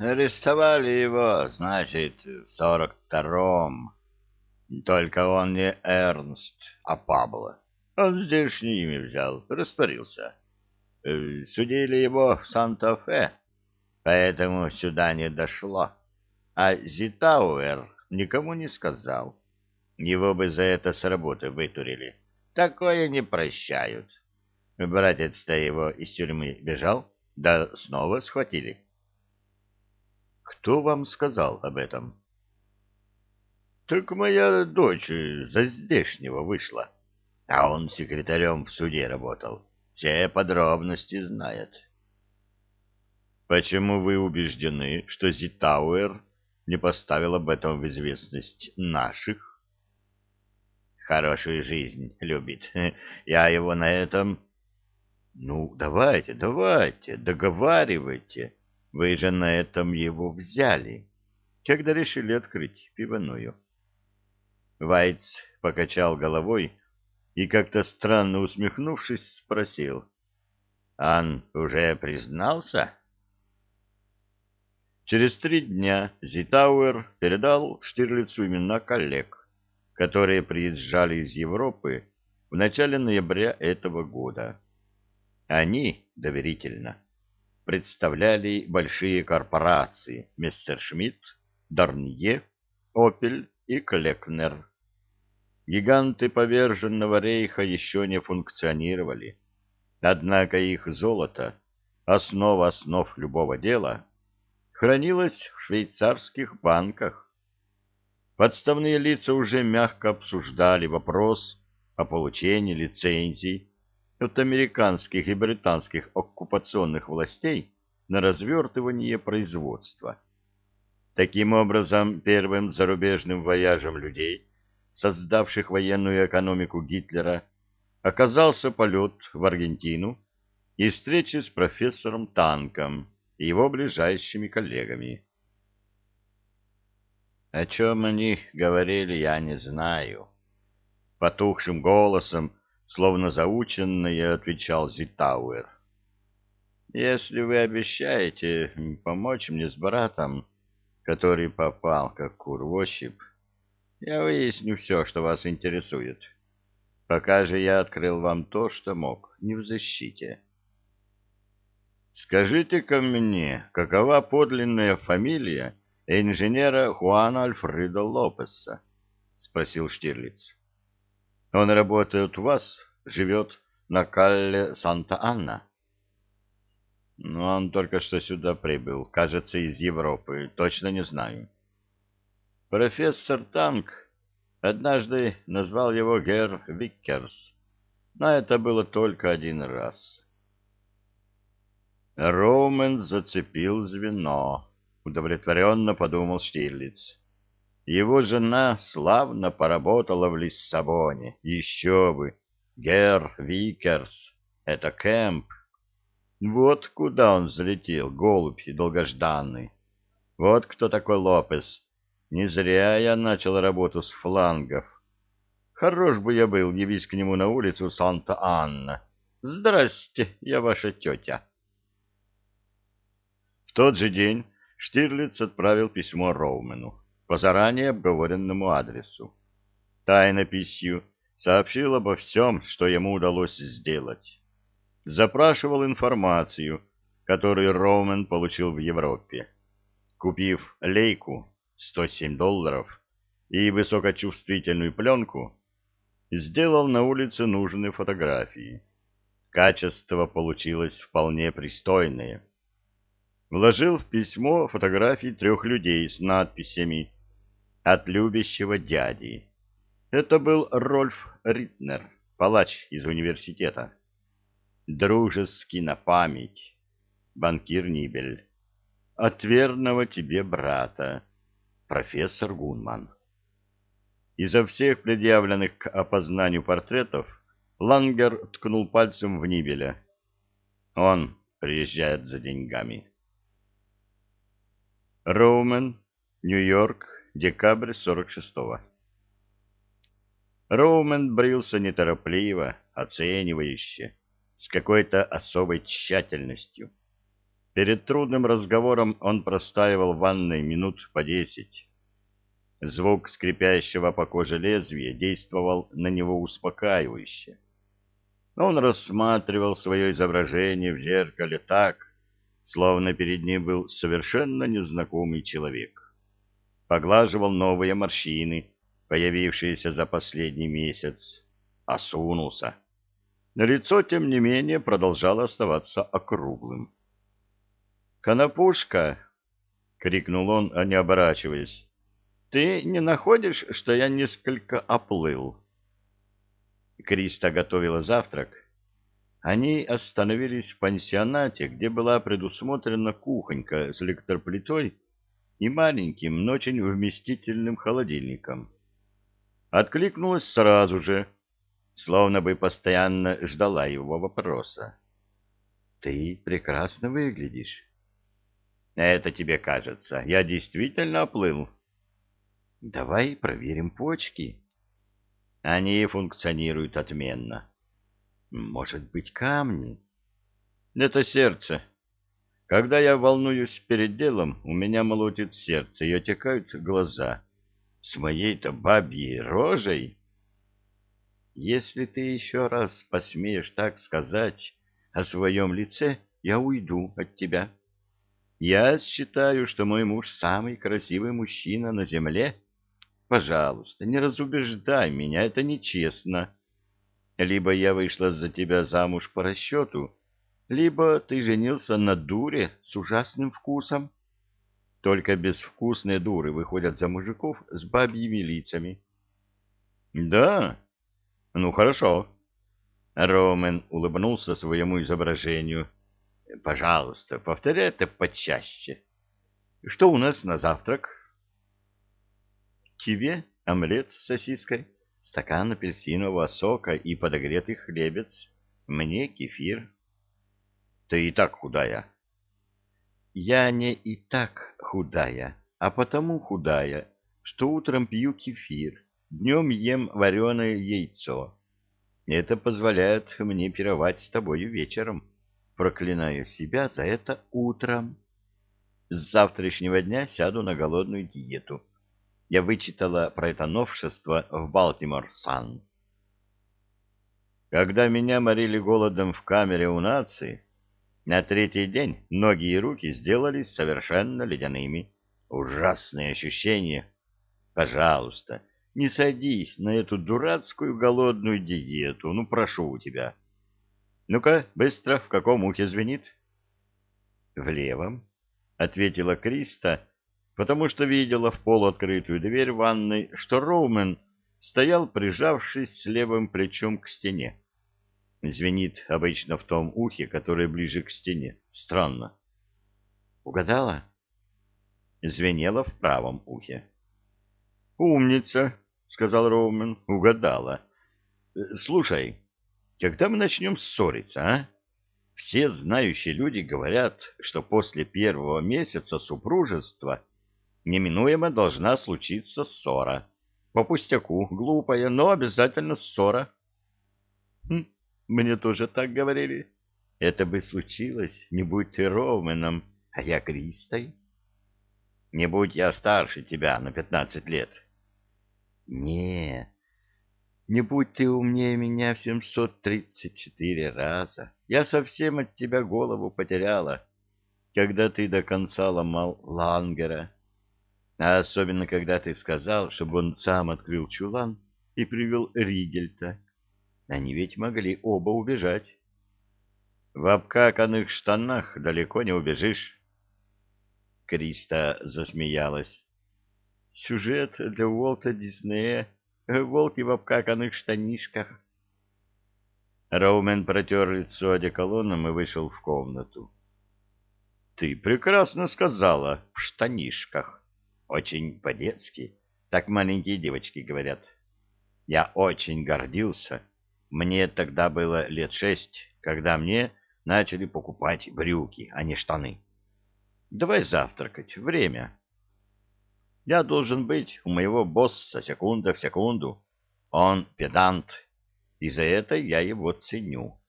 Арестовали его, значит, в сорок втором. Только он не Эрнст, а Пабло. Он здешнее имя взял, растворился. Э, судили его в Санта-Фе, поэтому сюда не дошло. А Зитауэр никому не сказал. Его бы за это с работы вытурили. Такое не прощают. Братец-то его из тюрьмы бежал, да снова схватили. Кто вам сказал об этом? Так моя дочь за здешнего вышла, а он секретарем в суде работал. Все подробности знает. Почему вы убеждены, что Зитауэр не поставил об этом в известность наших? Хорошую жизнь любит. Я его на этом... Ну, давайте, давайте, договаривайте. Вы же на этом его взяли, когда решили открыть пивную. Вайц покачал головой и, как-то странно усмехнувшись, спросил. — Ан уже признался? Через три дня Зитауэр передал Штирлицу имена коллег, которые приезжали из Европы в начале ноября этого года. Они, доверительно, представляли большие корпорации Мессершмитт, Дарнье, Опель и Клекнер. Гиганты поверженного рейха еще не функционировали, однако их золото, основа основ любого дела, хранилось в швейцарских банках. Подставные лица уже мягко обсуждали вопрос о получении лицензий от американских и британских оккупационных властей на развертывание производства. Таким образом, первым зарубежным вояжем людей, создавших военную экономику Гитлера, оказался полет в Аргентину и встреча с профессором Танком и его ближайшими коллегами. О чем они говорили, я не знаю. Потухшим голосом словно заученное, отвечал Зитауэр. Если вы обещаете помочь мне с братом, который попал как кур в ощупь, я выясню все, что вас интересует. Пока же я открыл вам то, что мог, не в защите. Скажите-ка мне, какова подлинная фамилия инженера Хуана Альфреда Лопеса? — спросил Штирлиц. Он работает у вас, живет на Калле Санта-Анна. Но он только что сюда прибыл, кажется, из Европы, точно не знаю. Профессор Танк однажды назвал его Гер Виккерс, но это было только один раз. Роумен зацепил звено, удовлетворенно подумал Штирлиц. Его жена славно поработала в Лиссабоне. Еще бы! Герр Викерс. Это Кэмп. Вот куда он залетел, голубь долгожданный. Вот кто такой Лопес. Не зря я начал работу с флангов. Хорош бы я был, явись к нему на улицу Санта-Анна. Здрасте, я ваша тетя. В тот же день Штирлиц отправил письмо Роумену по заранее обговоренному адресу. Тайнописью сообщил обо всем, что ему удалось сделать. Запрашивал информацию, которую Роумен получил в Европе. Купив лейку 107 долларов и высокочувствительную пленку, сделал на улице нужные фотографии. Качество получилось вполне пристойное. Вложил в письмо фотографии трех людей с надписями от любящего дяди. Это был Рольф Ритнер, палач из университета. Дружеский на память. Банкир Нибель. От верного тебе брата. Профессор Гунман. Изо всех предъявленных к опознанию портретов Лангер ткнул пальцем в Нибеля. Он приезжает за деньгами. Роумен, Нью-Йорк, декабрь 46-го. Роумен брился неторопливо, оценивающе, с какой-то особой тщательностью. Перед трудным разговором он простаивал в ванной минут по десять. Звук скрипящего по коже лезвия действовал на него успокаивающе. Он рассматривал свое изображение в зеркале так, словно перед ним был совершенно незнакомый человек. Поглаживал новые морщины, появившиеся за последний месяц. Осунулся. На лицо, тем не менее, продолжало оставаться округлым. «Конопушка!» — крикнул он, а не оборачиваясь. «Ты не находишь, что я несколько оплыл?» Криста готовила завтрак. Они остановились в пансионате, где была предусмотрена кухонька с электроплитой и маленьким, но очень вместительным холодильником. Откликнулась сразу же, словно бы постоянно ждала его вопроса. — Ты прекрасно выглядишь. Это тебе кажется. Я действительно оплыл. Давай проверим почки. Они функционируют отменно. Может быть, камни? Это сердце. Когда я волнуюсь перед делом, у меня молотит сердце и отекают глаза. С моей-то бабьей рожей... Если ты еще раз посмеешь так сказать о своем лице, я уйду от тебя. Я считаю, что мой муж самый красивый мужчина на земле. Пожалуйста, не разубеждай меня, это нечестно. Либо я вышла за тебя замуж по расчету, либо ты женился на дуре с ужасным вкусом. Только безвкусные дуры выходят за мужиков с бабьими лицами. — Да? Ну, хорошо. Ромен улыбнулся своему изображению. — Пожалуйста, повторяй это почаще. Что у нас на завтрак? Киве, омлет с сосиской, стакан апельсинового сока и подогретый хлебец. Мне кефир. Ты и так худая. Я не и так худая, а потому худая, что утром пью кефир, днем ем вареное яйцо. Это позволяет мне пировать с тобою вечером проклиная себя за это утром. С завтрашнего дня сяду на голодную диету. Я вычитала про это новшество в Балтимор Сан. Когда меня морили голодом в камере у нации, на третий день ноги и руки сделались совершенно ледяными. Ужасные ощущения. Пожалуйста, не садись на эту дурацкую голодную диету, ну прошу тебя. Ну-ка, быстро, в каком ухе звенит? — В левом, — ответила Криста, потому что видела в полуоткрытую дверь ванной, что Роумен стоял, прижавшись левым плечом к стене. Звенит обычно в том ухе, которое ближе к стене. Странно. — Угадала? Звенело в правом ухе. — Умница, — сказал Роумен. — Угадала. — Слушай, когда мы начнем ссориться, а? Все знающие люди говорят, что после первого месяца супружества неминуемо должна случиться ссора. По пустяку, глупая, но обязательно ссора. Хм, мне тоже так говорили. Это бы случилось, не будь ты Роуменом, а я Кристой. Не будь я старше тебя на пятнадцать лет. Не, не будь ты умнее меня в семьсот тридцать четыре раза. Я совсем от тебя голову потеряла, когда ты до конца ломал Лангера. А особенно, когда ты сказал, чтобы он сам открыл чулан и привел Ригельта. Они ведь могли оба убежать. В обкаканных штанах далеко не убежишь. Криста засмеялась. Сюжет для Уолта Диснея волки в обкаканных штанишках. Роумен протер лицо одеколоном и вышел в комнату. — Ты прекрасно сказала, в штанишках. Очень по-детски. Так маленькие девочки говорят. Я очень гордился. Мне тогда было лет шесть, когда мне начали покупать брюки, а не штаны. Давай завтракать. Время. Я должен быть у моего босса секунда в секунду. Он педант, и за это я его ценю.